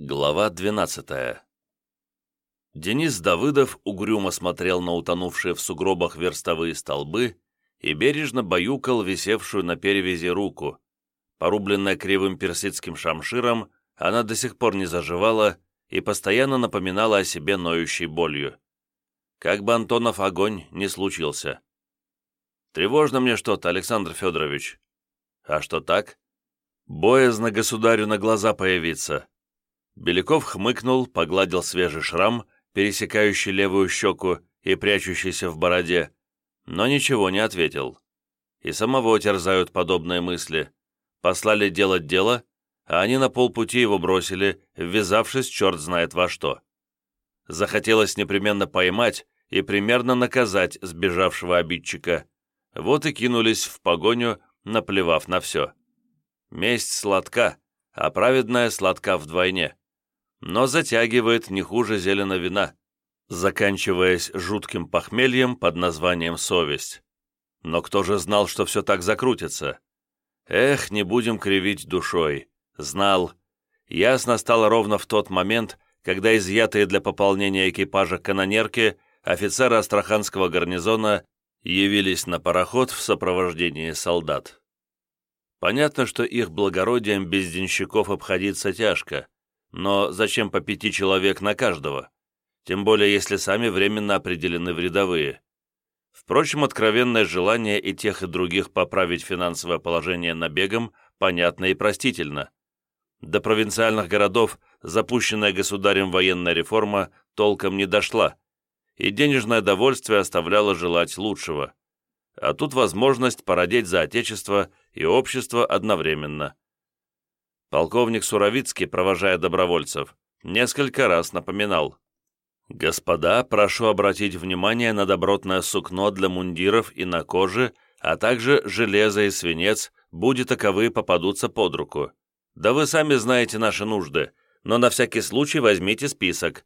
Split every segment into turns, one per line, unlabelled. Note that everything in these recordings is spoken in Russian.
Глава 12 Денис Давыдов угрюмо смотрел на утонувшие в сугробах верстовые столбы и бережно баюкал висевшую на перевязи руку. Порубленная кривым персидским шамширом, она до сих пор не заживала и постоянно напоминала о себе ноющей болью. Как бы Антонов огонь не случился. «Тревожно мне что-то, Александр Федорович». «А что так?» «Боязно государю на глаза появиться», Беляков хмыкнул, погладил свежий шрам, пересекающий левую щеку и прячущийся в бороде, но ничего не ответил. И самого терзают подобные мысли. Послали делать дело, а они на полпути его бросили, ввязавшись черт знает во что. Захотелось непременно поймать и примерно наказать сбежавшего обидчика. Вот и кинулись в погоню, наплевав на все. Месть сладка, а праведная сладка вдвойне но затягивает не хуже зелено вина, заканчиваясь жутким похмельем под названием «совесть». Но кто же знал, что все так закрутится? Эх, не будем кривить душой. Знал. Ясно стало ровно в тот момент, когда изъятые для пополнения экипажа канонерки офицеры Астраханского гарнизона явились на пароход в сопровождении солдат. Понятно, что их благородием без денщиков обходиться тяжко, но зачем по пяти человек на каждого? Тем более, если сами временно определены в рядовые. Впрочем, откровенное желание и тех, и других поправить финансовое положение набегом понятно и простительно. До провинциальных городов запущенная государем военная реформа толком не дошла, и денежное довольствие оставляло желать лучшего. А тут возможность породеть за Отечество и общество одновременно – Полковник Суровицкий, провожая добровольцев, несколько раз напоминал. «Господа, прошу обратить внимание на добротное сукно для мундиров и на коже, а также железо и свинец, будет таковые попадутся под руку. Да вы сами знаете наши нужды, но на всякий случай возьмите список.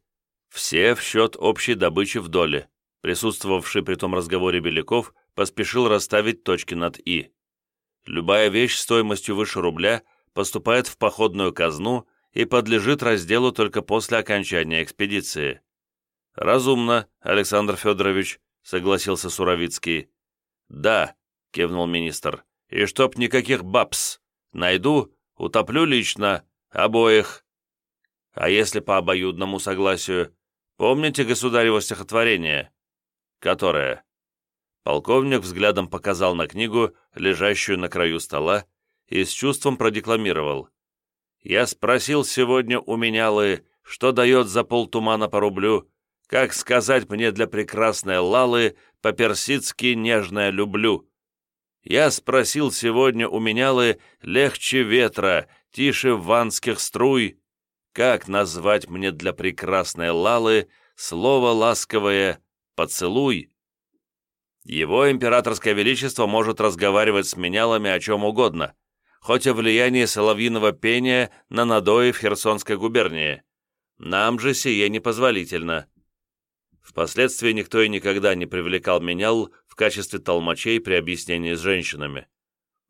Все в счет общей добычи в доле». Присутствовавший при том разговоре Беляков поспешил расставить точки над «и». Любая вещь стоимостью выше рубля поступает в походную казну и подлежит разделу только после окончания экспедиции. «Разумно, Александр Федорович», — согласился Суровицкий. «Да», — кивнул министр, — «и чтоб никаких бабс. Найду, утоплю лично, обоих». «А если по обоюдному согласию? Помните государево стихотворение?» «Которое?» Полковник взглядом показал на книгу, лежащую на краю стола, и с чувством продекламировал. «Я спросил сегодня у менялы, что дает за полтумана по рублю, как сказать мне для прекрасной Лалы по-персидски нежное люблю. Я спросил сегодня у менялы легче ветра, тише ванских струй, как назвать мне для прекрасной Лалы слово ласковое «поцелуй»?» Его императорское величество может разговаривать с менялами о чем угодно, хоть о влиянии соловьиного пения на надои в Херсонской губернии. Нам же сие непозволительно. Впоследствии никто и никогда не привлекал менял в качестве толмачей при объяснении с женщинами.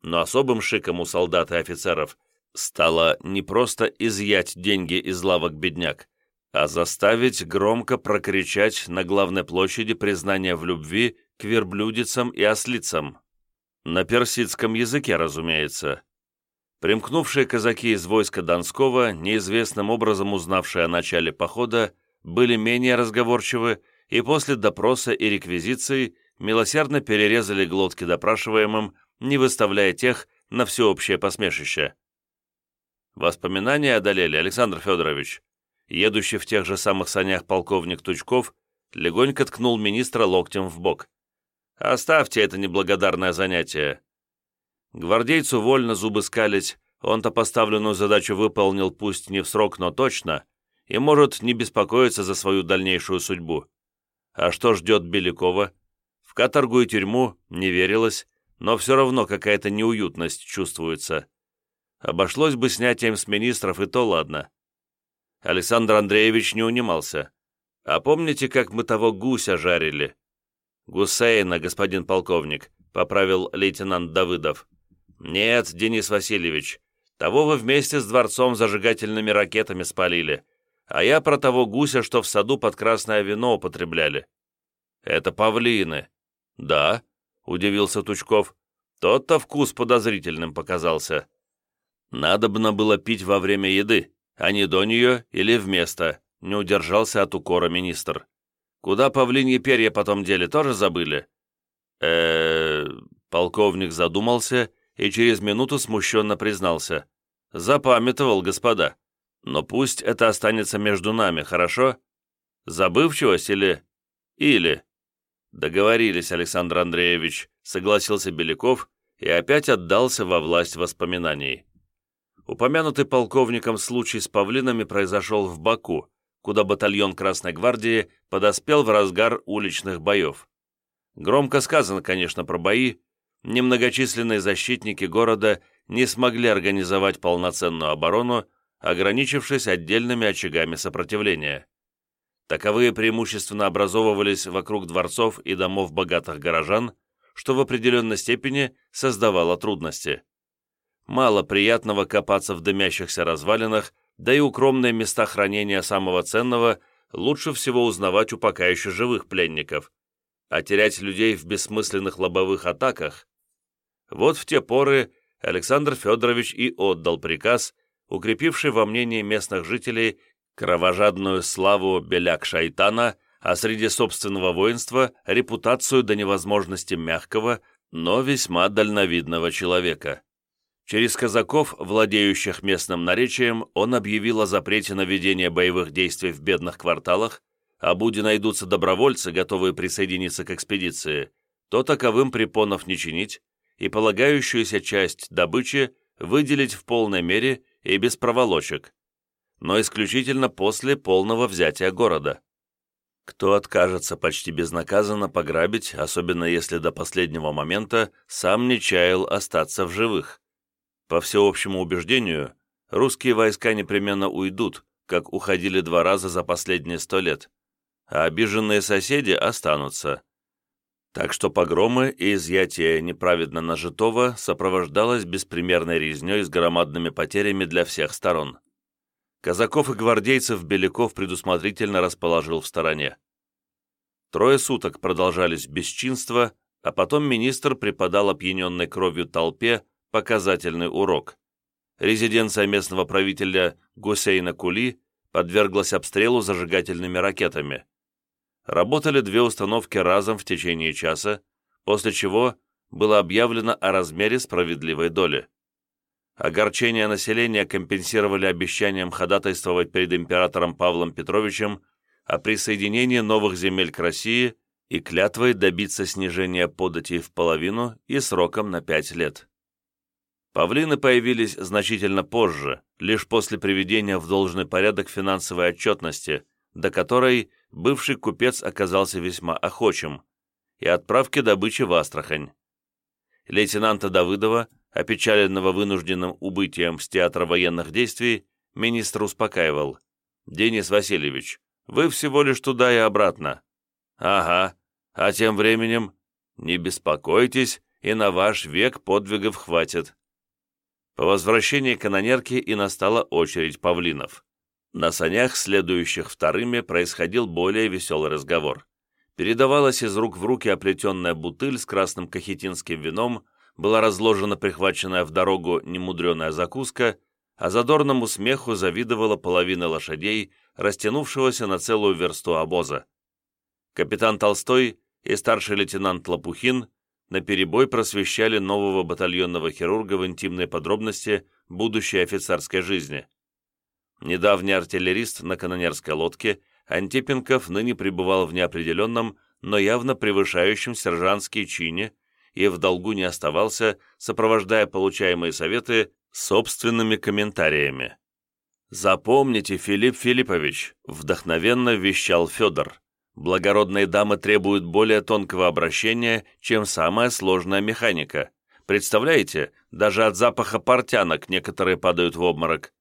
Но особым шиком у солдат и офицеров стало не просто изъять деньги из лавок бедняк, а заставить громко прокричать на главной площади признание в любви к верблюдицам и ослицам. На персидском языке, разумеется, Примкнувшие казаки из войска Донского, неизвестным образом узнавшие о начале похода, были менее разговорчивы и после допроса и реквизиции милосердно перерезали глотки допрашиваемым, не выставляя тех на всеобщее посмешище. Воспоминания одолели Александр Федорович. Едущий в тех же самых санях полковник Тучков легонько ткнул министра локтем в бок. «Оставьте это неблагодарное занятие. Гвардейцу вольно зубы скалить, он-то поставленную задачу выполнил пусть не в срок, но точно, и может не беспокоиться за свою дальнейшую судьбу. А что ждет Белякова? В каторгу и тюрьму не верилось, но все равно какая-то неуютность чувствуется. Обошлось бы снятием с министров, и то ладно. Александр Андреевич не унимался. А помните, как мы того гуся жарили? Гусейна, господин полковник, поправил лейтенант Давыдов. «Нет, Денис Васильевич, Того вы вместе с дворцом зажигательными ракетами спалили, а я про того гуся, что в саду под красное вино употребляли». «Это павлины». «Да», — удивился Тучков. «Тот-то вкус подозрительным показался». «Надобно было пить во время еды, а не до нее или вместо», — не удержался от укора министр. «Куда павлиньи перья потом дели, тоже забыли?» э Полковник задумался и через минуту смущенно признался. «Запамятовал, господа. Но пусть это останется между нами, хорошо? Забывчивость или... или...» «Договорились, Александр Андреевич», — согласился Беляков и опять отдался во власть воспоминаний. Упомянутый полковником случай с павлинами произошел в Баку, куда батальон Красной Гвардии подоспел в разгар уличных боев. Громко сказано, конечно, про бои, немногочисленные защитники города не смогли организовать полноценную оборону, ограничившись отдельными очагами сопротивления. Таковые преимущественно образовывались вокруг дворцов и домов богатых горожан, что в определенной степени создавало трудности. Мало приятного копаться в дымящихся развалинах, да и укромные места хранения самого ценного лучше всего узнавать у пока еще живых пленников, а терять людей в бессмысленных лобовых атаках. Вот в те поры Александр Федорович и отдал приказ, укрепивший во мнении местных жителей кровожадную славу Беляк-Шайтана, а среди собственного воинства репутацию до невозможности мягкого, но весьма дальновидного человека. Через казаков, владеющих местным наречием, он объявил о запрете на ведение боевых действий в бедных кварталах, а будь найдутся добровольцы, готовые присоединиться к экспедиции, то таковым препонов не чинить и полагающуюся часть добычи выделить в полной мере и без проволочек но исключительно после полного взятия города. Кто откажется почти безнаказанно пограбить, особенно если до последнего момента сам не чаял остаться в живых? По всеобщему убеждению, русские войска непременно уйдут, как уходили два раза за последние сто лет, а обиженные соседи останутся. Так что погромы и изъятие неправедно нажитого сопровождалось беспримерной резней с громадными потерями для всех сторон. Казаков и гвардейцев Беляков предусмотрительно расположил в стороне. Трое суток продолжались бесчинства, а потом министр преподал опьяненной кровью толпе показательный урок. Резиденция местного правителя Гусейна Кули подверглась обстрелу зажигательными ракетами. Работали две установки разом в течение часа, после чего было объявлено о размере справедливой доли. Огорчение населения компенсировали обещанием ходатайствовать перед императором Павлом Петровичем о присоединении новых земель к России и клятвой добиться снижения податей в половину и сроком на пять лет. Павлины появились значительно позже, лишь после приведения в должный порядок финансовой отчетности, до которой бывший купец оказался весьма охочим, и отправки добычи в Астрахань. Лейтенанта Давыдова Опечаленного вынужденным убытием с театра военных действий, министр успокаивал. «Денис Васильевич, вы всего лишь туда и обратно». «Ага, а тем временем...» «Не беспокойтесь, и на ваш век подвигов хватит». По возвращении канонерки и настала очередь павлинов. На санях, следующих вторыми, происходил более веселый разговор. Передавалась из рук в руки оплетенная бутыль с красным кахетинским вином, была разложена прихваченная в дорогу немудреная закуска, а задорному смеху завидовала половина лошадей, растянувшегося на целую версту обоза. Капитан Толстой и старший лейтенант Лопухин наперебой просвещали нового батальонного хирурга в интимные подробности будущей офицерской жизни. Недавний артиллерист на канонерской лодке Антипенков ныне пребывал в неопределенном, но явно превышающем сержантские чине и в долгу не оставался, сопровождая получаемые советы собственными комментариями. «Запомните, Филипп Филиппович», — вдохновенно вещал Федор, «благородные дамы требуют более тонкого обращения, чем самая сложная механика. Представляете, даже от запаха портянок некоторые падают в обморок.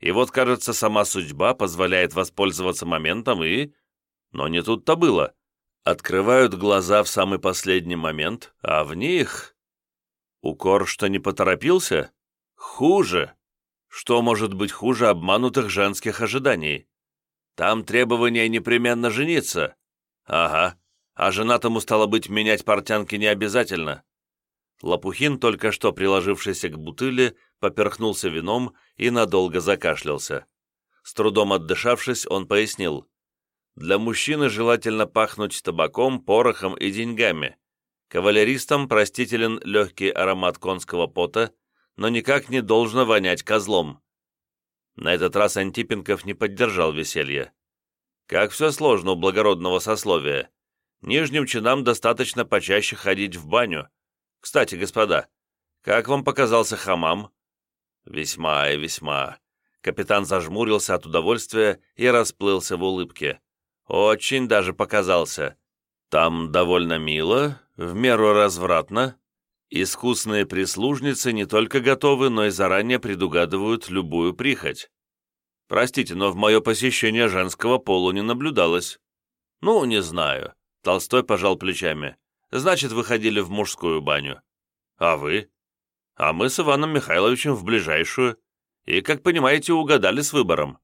И вот, кажется, сама судьба позволяет воспользоваться моментом и... Но не тут-то было открывают глаза в самый последний момент, а в них... Укор, что не поторопился? Хуже. Что может быть хуже обманутых женских ожиданий? Там требование непременно жениться. Ага, а женатому стало быть менять портянки не обязательно. Лопухин, только что приложившийся к бутыле, поперхнулся вином и надолго закашлялся. С трудом отдышавшись, он пояснил. Для мужчины желательно пахнуть табаком, порохом и деньгами. Кавалеристам простителен легкий аромат конского пота, но никак не должно вонять козлом. На этот раз Антипенков не поддержал веселье. Как все сложно у благородного сословия. Нижним чинам достаточно почаще ходить в баню. Кстати, господа, как вам показался хамам? Весьма и весьма. Капитан зажмурился от удовольствия и расплылся в улыбке. Очень даже показался. Там довольно мило, в меру развратно. Искусные прислужницы не только готовы, но и заранее предугадывают любую прихоть. Простите, но в мое посещение женского пола не наблюдалось. Ну, не знаю. Толстой пожал плечами. Значит, выходили в мужскую баню. А вы? А мы с Иваном Михайловичем в ближайшую. И, как понимаете, угадали с выбором.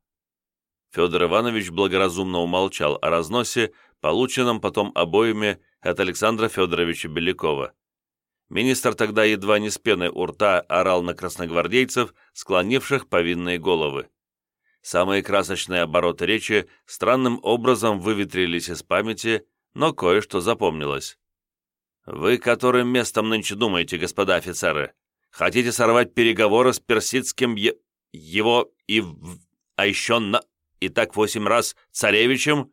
Федор Иванович благоразумно умолчал о разносе, полученном потом обоими от Александра Федоровича Белякова. Министр тогда едва не с пеной у рта орал на красногвардейцев, склонивших повинные головы. Самые красочные обороты речи странным образом выветрились из памяти, но кое-что запомнилось. «Вы которым местом нынче думаете, господа офицеры? Хотите сорвать переговоры с персидским е... его и... В... а еще на... и так восемь раз царевичем?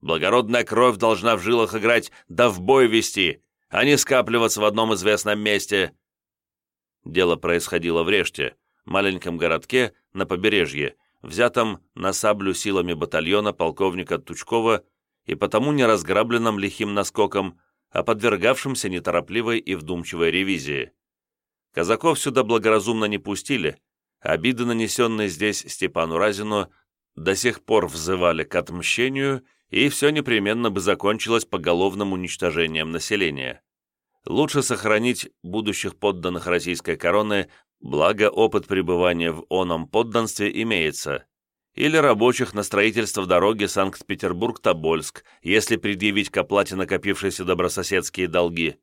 Благородная кровь должна в жилах играть, да в бой вести, а не скапливаться в одном известном месте». Дело происходило в Реште, маленьком городке на побережье, взятом на саблю силами батальона полковника Тучкова и потому не разграбленном лихим наскоком, а подвергавшимся неторопливой и вдумчивой ревизии. Казаков сюда благоразумно не пустили, обиды, нанесенные здесь Степану Разину, до сих пор взывали к отмщению и все непременно бы закончилось поголовным уничтожением населения. Лучше сохранить будущих подданных российской короны, благо опыт пребывания в оном подданстве имеется, или рабочих на строительство дороги Санкт-Петербург-Тобольск, если предъявить к оплате накопившиеся добрососедские долги.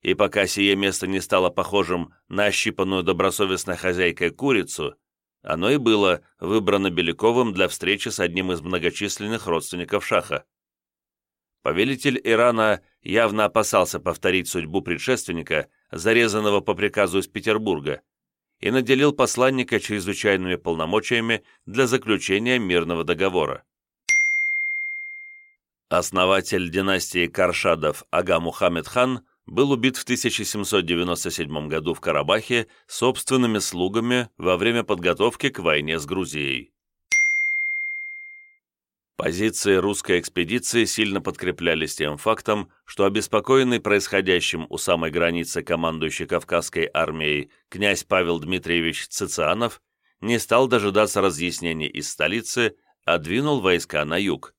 И пока сие место не стало похожим на ощипанную добросовестной хозяйкой курицу, оно и было выбрано Беляковым для встречи с одним из многочисленных родственников Шаха. Повелитель Ирана явно опасался повторить судьбу предшественника, зарезанного по приказу из Петербурга, и наделил посланника чрезвычайными полномочиями для заключения мирного договора. Основатель династии Каршадов Ага Мухаммед хан был убит в 1797 году в Карабахе собственными слугами во время подготовки к войне с Грузией. Позиции русской экспедиции сильно подкреплялись тем фактом, что обеспокоенный происходящим у самой границы командующий Кавказской армией князь Павел Дмитриевич Цицианов не стал дожидаться разъяснений из столицы, а двинул войска на юг.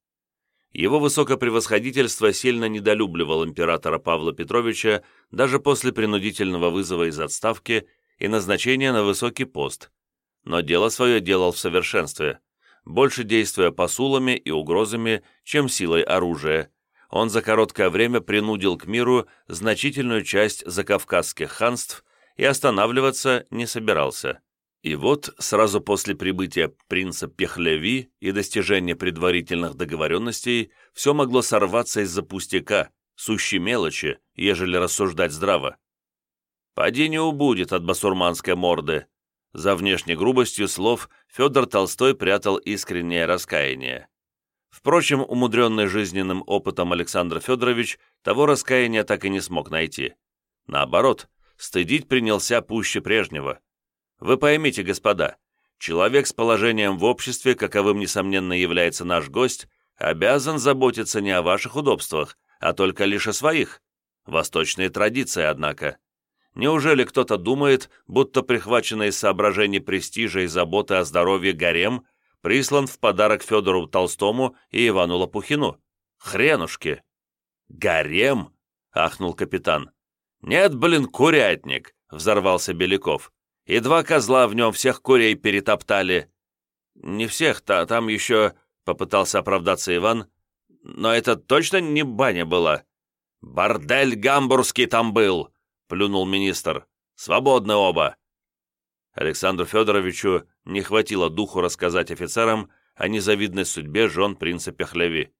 Его высокопревосходительство сильно недолюбливал императора Павла Петровича даже после принудительного вызова из отставки и назначения на высокий пост, но дело свое делал в совершенстве, больше действуя посулами и угрозами, чем силой оружия. Он за короткое время принудил к миру значительную часть закавказских ханств и останавливаться не собирался. И вот, сразу после прибытия принца Пехлеви и достижения предварительных договоренностей, все могло сорваться из-за пустяка, сущей мелочи, ежели рассуждать здраво. «Поди не убудет от басурманской морды», за внешней грубостью слов Федор Толстой прятал искреннее раскаяние. Впрочем, умудренный жизненным опытом Александр Федорович того раскаяния так и не смог найти. Наоборот, стыдить принялся пуще прежнего. Вы поймите, господа, человек с положением в обществе, каковым, несомненно, является наш гость, обязан заботиться не о ваших удобствах, а только лишь о своих. Восточные традиции, однако. Неужели кто-то думает, будто прихваченный из соображений престижа и заботы о здоровье гарем прислан в подарок Федору Толстому и Ивану Лопухину? Хренушки! Гарем? — ахнул капитан. «Нет, блин, курятник!» — взорвался Беляков. и два козла в нем всех курей перетоптали. Не всех-то, там еще, — попытался оправдаться Иван, — но это точно не баня была. Бордель гамбургский там был, — плюнул министр. Свободны оба. Александру Федоровичу не хватило духу рассказать офицерам о незавидной судьбе жен принца Пехлеви.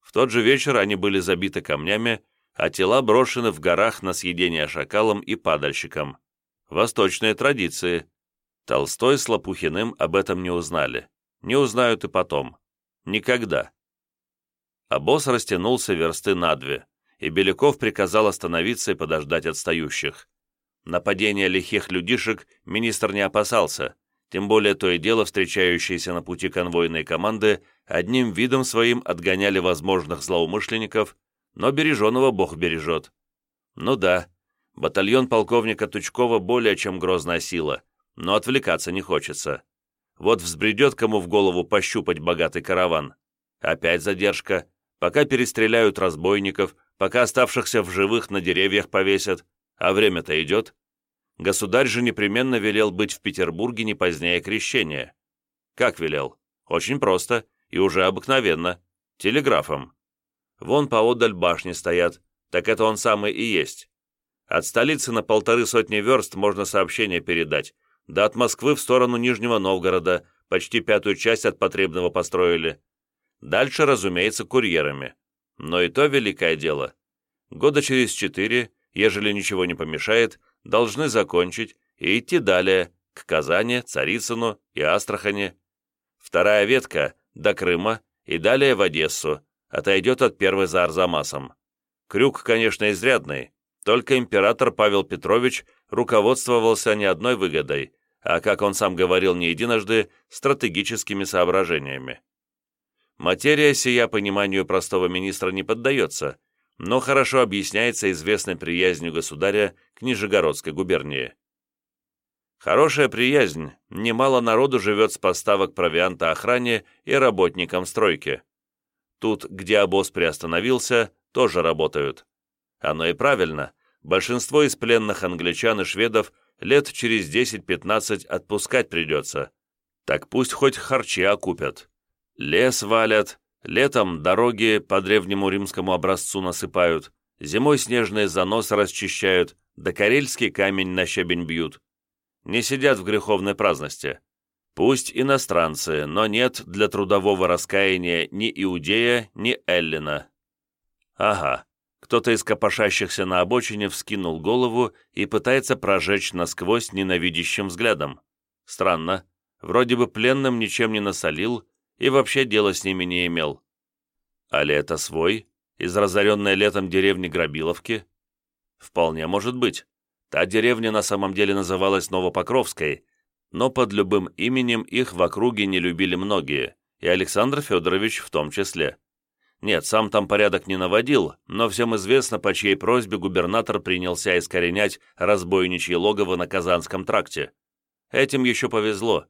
В тот же вечер они были забиты камнями, а тела брошены в горах на съедение шакалам и падальщикам. Восточные традиции. Толстой с Лопухиным об этом не узнали. Не узнают и потом. Никогда. А босс растянулся версты на две, и Беляков приказал остановиться и подождать отстающих. Нападения лихих людишек министр не опасался, тем более то и дело встречающиеся на пути конвойной команды одним видом своим отгоняли возможных злоумышленников, но береженого Бог бережет. Ну да, батальон полковника Тучкова более чем грозная сила, но отвлекаться не хочется. Вот взбредет кому в голову пощупать богатый караван. Опять задержка, пока перестреляют разбойников, пока оставшихся в живых на деревьях повесят, а время-то идет. Государь же непременно велел быть в Петербурге не позднее крещения. Как велел? Очень просто и уже обыкновенно. Телеграфом. Вон поодаль башни стоят, так это он самый и есть. От столицы на полторы сотни верст можно сообщение передать, да от Москвы в сторону Нижнего Новгорода почти пятую часть от потребного построили. Дальше, разумеется, курьерами. Но и то великое дело. Года через четыре ежели ничего не помешает, должны закончить и идти далее, к Казани, Царицыну и Астрахани. Вторая ветка – до Крыма и далее в Одессу, отойдет от первой за Арзамасом. Крюк, конечно, изрядный, только император Павел Петрович руководствовался не одной выгодой, а, как он сам говорил не единожды, стратегическими соображениями. Материя сия пониманию простого министра не поддается, но хорошо объясняется известной приязнью государя к Нижегородской губернии. Хорошая приязнь, немало народу живет с поставок провианта охране и работникам стройки. Тут, где обоз приостановился, тоже работают. Оно и правильно, большинство из пленных англичан и шведов лет через 10-15 отпускать придется. Так пусть хоть харчи окупят. Лес валят, Летом дороги по древнему римскому образцу насыпают, зимой снежные заносы расчищают, да карельский камень на щебень бьют. Не сидят в греховной праздности. Пусть иностранцы, но нет для трудового раскаяния ни Иудея, ни Эллина. Ага, кто-то из копошащихся на обочине вскинул голову и пытается прожечь насквозь ненавидящим взглядом. Странно, вроде бы пленным ничем не насолил, и вообще дела с ними не имел. А ли это свой, из разоренной летом деревни Грабиловки? Вполне может быть. Та деревня на самом деле называлась Новопокровской, но под любым именем их в округе не любили многие, и Александр Федорович в том числе. Нет, сам там порядок не наводил, но всем известно, по чьей просьбе губернатор принялся искоренять разбойничье логово на Казанском тракте. Этим еще повезло.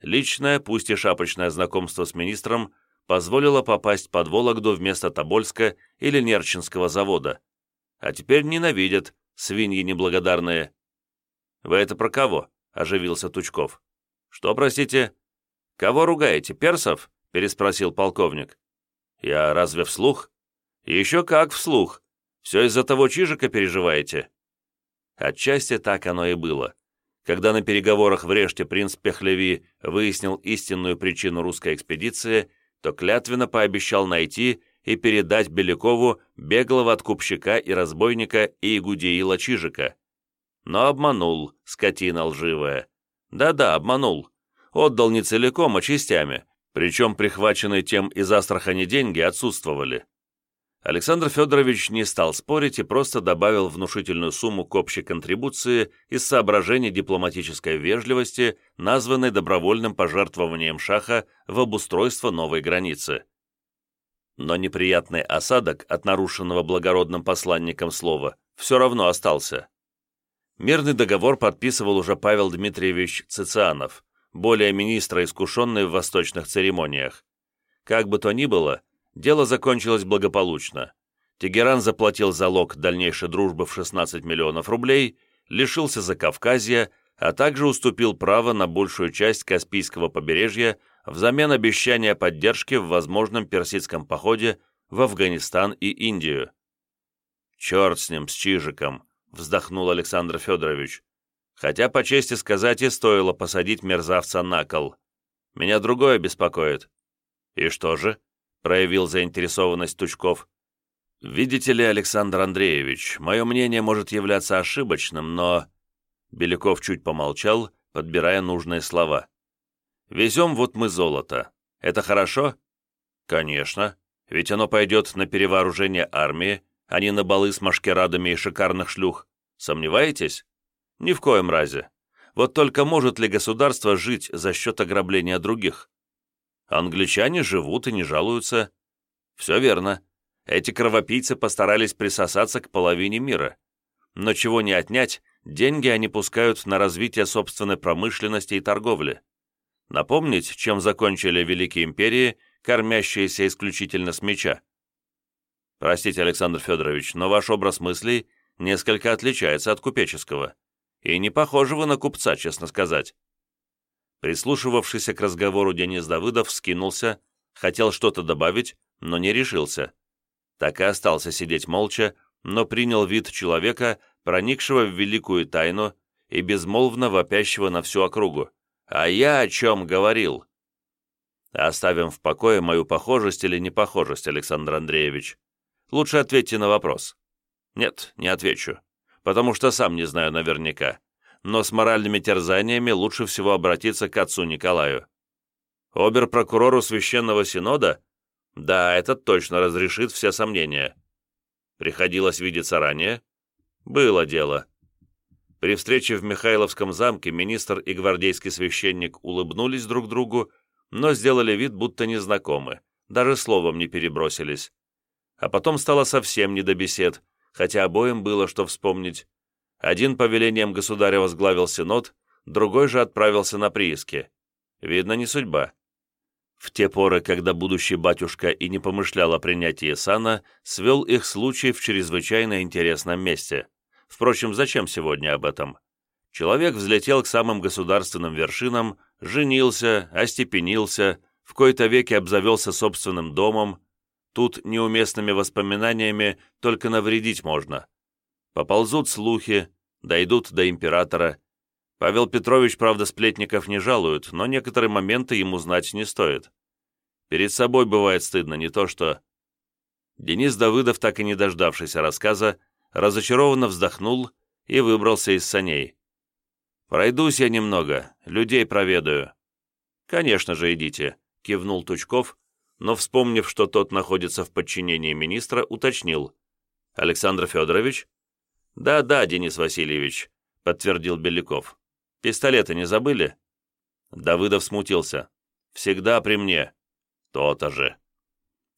Личное, пусть и шапочное знакомство с министром позволило попасть под Вологду вместо Тобольска или Нерчинского завода. А теперь ненавидят, свиньи неблагодарные. «Вы это про кого?» – оживился Тучков. «Что, простите?» «Кого ругаете, персов?» – переспросил полковник. «Я разве вслух?» «Еще как вслух. Все из-за того Чижика переживаете?» Отчасти так оно и было. Когда на переговорах в Реште принц Пехлеви выяснил истинную причину русской экспедиции, то клятвенно пообещал найти и передать Белякову беглого откупщика и разбойника Игудеила Чижика. Но обманул, скотина лживая. Да-да, обманул. Отдал не целиком, а частями, причем прихваченные тем из Астрахани деньги отсутствовали. Александр Федорович не стал спорить и просто добавил внушительную сумму к общей контрибуции из соображений дипломатической вежливости, названной добровольным пожертвованием Шаха в обустройство новой границы. Но неприятный осадок от нарушенного благородным посланником слова все равно остался. Мирный договор подписывал уже Павел Дмитриевич Цицианов, более министра, искушенный в восточных церемониях. Как бы то ни было, Дело закончилось благополучно. Тегеран заплатил залог дальнейшей дружбы в 16 миллионов рублей, лишился Закавказья, а также уступил право на большую часть Каспийского побережья взамен обещания поддержки в возможном персидском походе в Афганистан и Индию. «Черт с ним, с Чижиком!» — вздохнул Александр Федорович. «Хотя, по чести сказать, и стоило посадить мерзавца на кол. Меня другое беспокоит». «И что же?» — проявил заинтересованность Тучков. «Видите ли, Александр Андреевич, мое мнение может являться ошибочным, но...» Беляков чуть помолчал, подбирая нужные слова. «Везем вот мы золото. Это хорошо?» «Конечно. Ведь оно пойдет на перевооружение армии, а не на балы с машкерадами и шикарных шлюх. Сомневаетесь? Ни в коем разе. Вот только может ли государство жить за счет ограбления других? Англичане живут и не жалуются. Все верно. Эти кровопийцы постарались присосаться к половине мира. Но чего не отнять, деньги они пускают на развитие собственной промышленности и торговли. Напомнить, чем закончили великие империи, кормящиеся исключительно с меча? Простите, Александр Федорович, но ваш образ мыслей несколько отличается от купеческого. И не похожи вы на купца, честно сказать. Прислушивавшийся к разговору Денис Давыдов скинулся, хотел что-то добавить, но не решился. Так и остался сидеть молча, но принял вид человека, проникшего в великую тайну и безмолвно вопящего на всю округу. «А я о чем говорил?» Оставим в покое мою похожесть или непохожесть, Александр Андреевич. Лучше ответьте на вопрос. Нет, не отвечу, потому что сам не знаю наверняка. Но с моральными терзаниями лучше всего обратиться к отцу Николаю. Обер-прокурору Священного Синода? Да, этот точно разрешит все сомнения. Приходилось видеться ранее? Было дело. При встрече в Михайловском замке министр и гвардейский священник улыбнулись друг другу, но сделали вид, будто незнакомы, даже словом не перебросились а потом стало совсем не до бесед, хотя обоим было что вспомнить. Один по велениям государя возглавил синод, другой же отправился на прииски. Видно, не судьба. В те поры, когда будущий батюшка и не помышлял о принятии сана, свел их случай в чрезвычайно интересном месте. Впрочем, зачем сегодня об этом? Человек взлетел к самым государственным вершинам, женился, остепенился, в кои-то веки обзавелся собственным домом, Тут неуместными воспоминаниями только навредить можно. Поползут слухи, дойдут до императора. Павел Петрович, правда, сплетников не жалует, но некоторые моменты ему знать не стоит. Перед собой бывает стыдно, не то что... Денис Давыдов, так и не дождавшийся рассказа, разочарованно вздохнул и выбрался из саней. «Пройдусь я немного, людей проведаю». «Конечно же, идите», — кивнул Тучков, но, вспомнив, что тот находится в подчинении министра, уточнил. «Александр Федорович?» «Да-да, Денис Васильевич», — подтвердил Беляков. «Пистолеты не забыли?» Давыдов смутился. «Всегда при мне». «То-то же».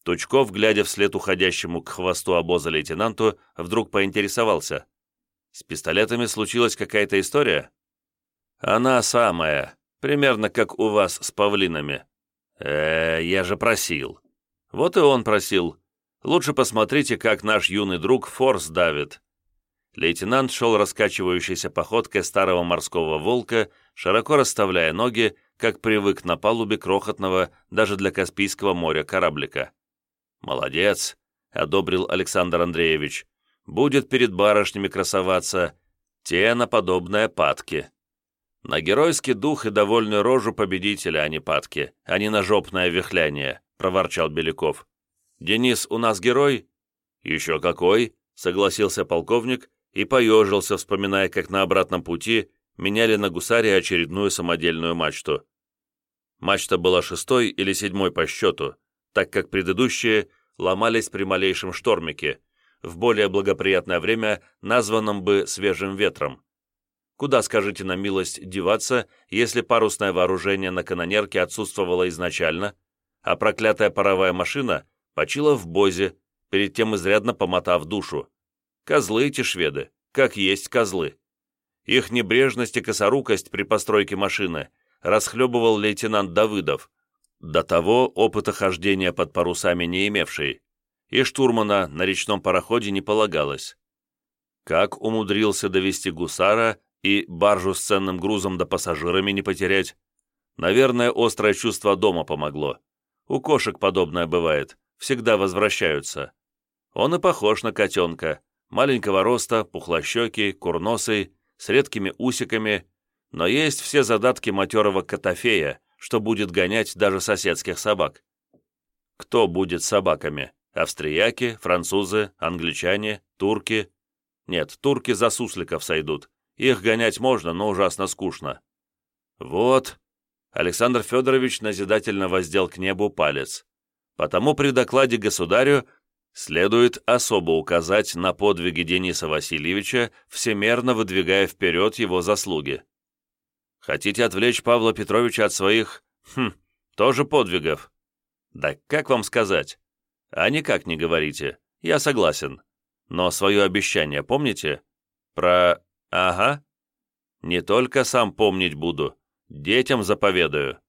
Тучков, глядя вслед уходящему к хвосту обоза лейтенанту, вдруг поинтересовался. «С пистолетами случилась какая-то история?» «Она самая, примерно как у вас с павлинами», э я же просил». «Вот и он просил. Лучше посмотрите, как наш юный друг форс давит». Лейтенант шел раскачивающейся походкой старого морского волка, широко расставляя ноги, как привык на палубе крохотного даже для Каспийского моря кораблика. «Молодец», — одобрил Александр Андреевич. «Будет перед барышнями красоваться. Те на подобное падки». На геройский дух и довольную рожу победителя, а не падки, а не на жопное вихляние», — проворчал Беляков. «Денис у нас герой?» «Еще какой», — согласился полковник и поежился, вспоминая, как на обратном пути меняли на гусаре очередную самодельную мачту. Мачта была шестой или седьмой по счету, так как предыдущие ломались при малейшем штормике, в более благоприятное время названном бы свежим ветром. Куда, скажите на милость, деваться, если парусное вооружение на канонерке отсутствовало изначально, а проклятая паровая машина почила в бозе, перед тем изрядно помотав душу? Козлы эти шведы, как есть козлы. Их небрежность и косорукость при постройке машины расхлебывал лейтенант Давыдов, до того опыта хождения под парусами не имевший, и штурмана на речном пароходе не полагалось. Как умудрился довести гусара И баржу с ценным грузом да пассажирами не потерять. Наверное, острое чувство дома помогло. У кошек подобное бывает, всегда возвращаются. Он и похож на котенка, маленького роста, пухлощекий, курносый, с редкими усиками, но есть все задатки матерого котофея, что будет гонять даже соседских собак. Кто будет собаками? Австрияки, французы, англичане, турки? Нет, турки за сусликов сойдут. Их гонять можно, но ужасно скучно. Вот. Александр Федорович назидательно воздел к небу палец. Потому при докладе государю следует особо указать на подвиги Дениса Васильевича, всемерно выдвигая вперед его заслуги. Хотите отвлечь Павла Петровича от своих, хм, тоже подвигов? Да как вам сказать? А никак не говорите. Я согласен. Но свое обещание помните? Про... Ага. Не только сам помнить буду, детям заповедаю.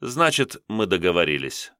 Значит, мы договорились.